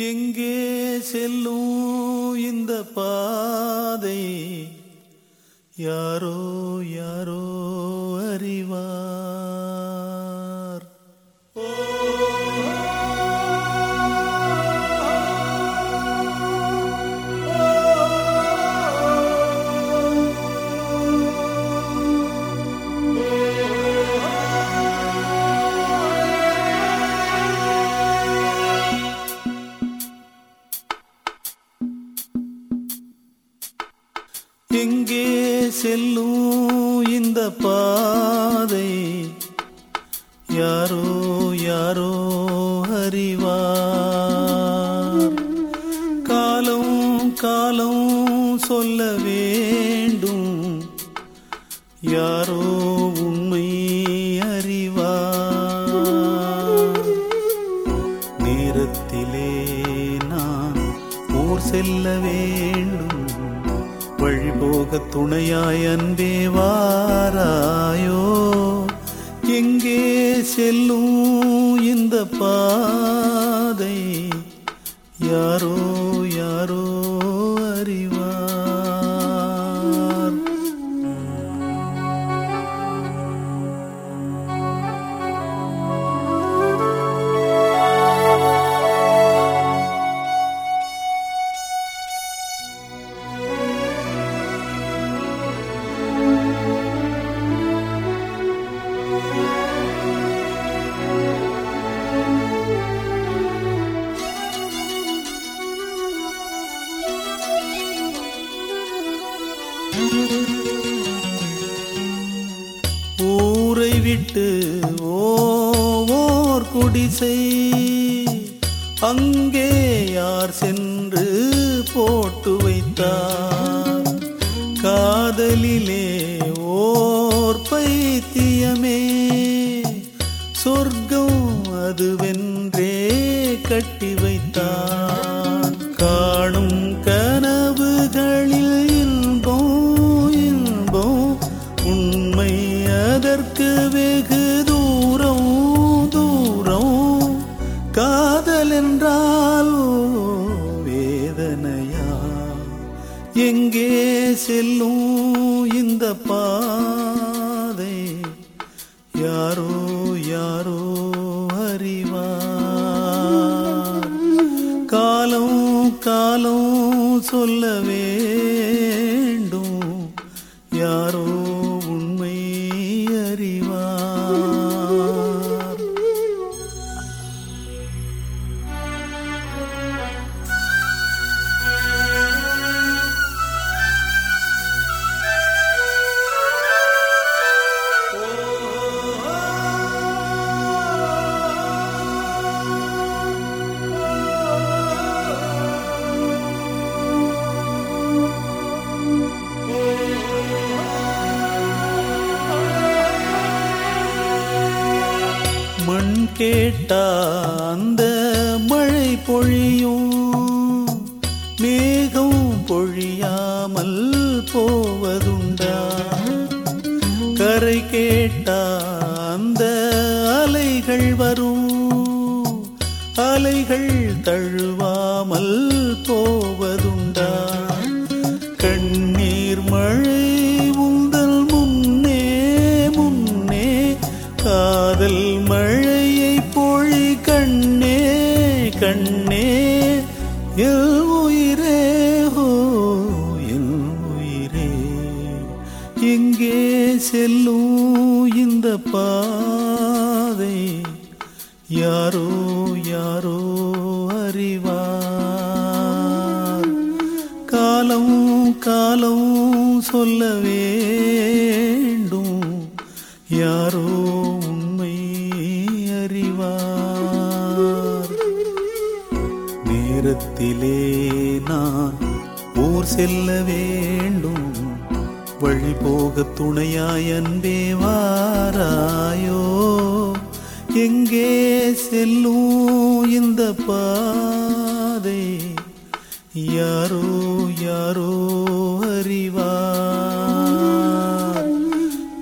எங்கே செல்லும் இந்த பாதை? யாரோ யாரோ அறிவா செல்லும் இந்த பாதை. யாரோ யாரோ அறிவார் காலம் காலம் சொல்ல வேண்டும். யாரோ உண்மை அறிவார் நேரத்திலே நான் ஊர் செல்ல வேண்டும். போக துணையாய் அன்பே வாராயோ. எங்கே செல்லும் இந்த பாதை? யாரோ யாரோ அறிவார் ஊரை விட்டு ஓர் குடிசை. அங்கே யார் சென்று போட்டு வைத்தார்? காதலிலே ஓர் பைத்தியமே. சொர்க்கம் அதுவென்றே கட்டி வைத்தார். எங்கே செல்லும் இந்த பாதை? யாரோ யாரோ அறிவார் காலம் காலம் சொல்ல வேண்டும். யார் கேட்டா அந்த மழை பொழியும். மேகம் பொழியாமல் போவதுண்டா. கரை கேட்டா அந்த அலைகள் வரும். அலைகள் தழுவாமல் போவதுண்டா. கண்ணே எல் உயிரே ஹோ எல் உயிரே. எங்கே செல்லும் இந்த பாதை? யாரோ யாரோ அறிவார். காலம் காலம் சொல்ல வேண்டும். யாரோ நேரத்திலே நான் ஊர் செல்ல வேண்டும். வழி போக துணையாய் அன்பே வாராயோ. எங்கே செல்லும் இந்த பாதை? யாரோ யாரோ அறிவார்.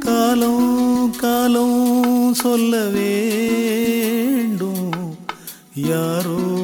காலம் காலம் சொல்ல வேண்டும். யாரோ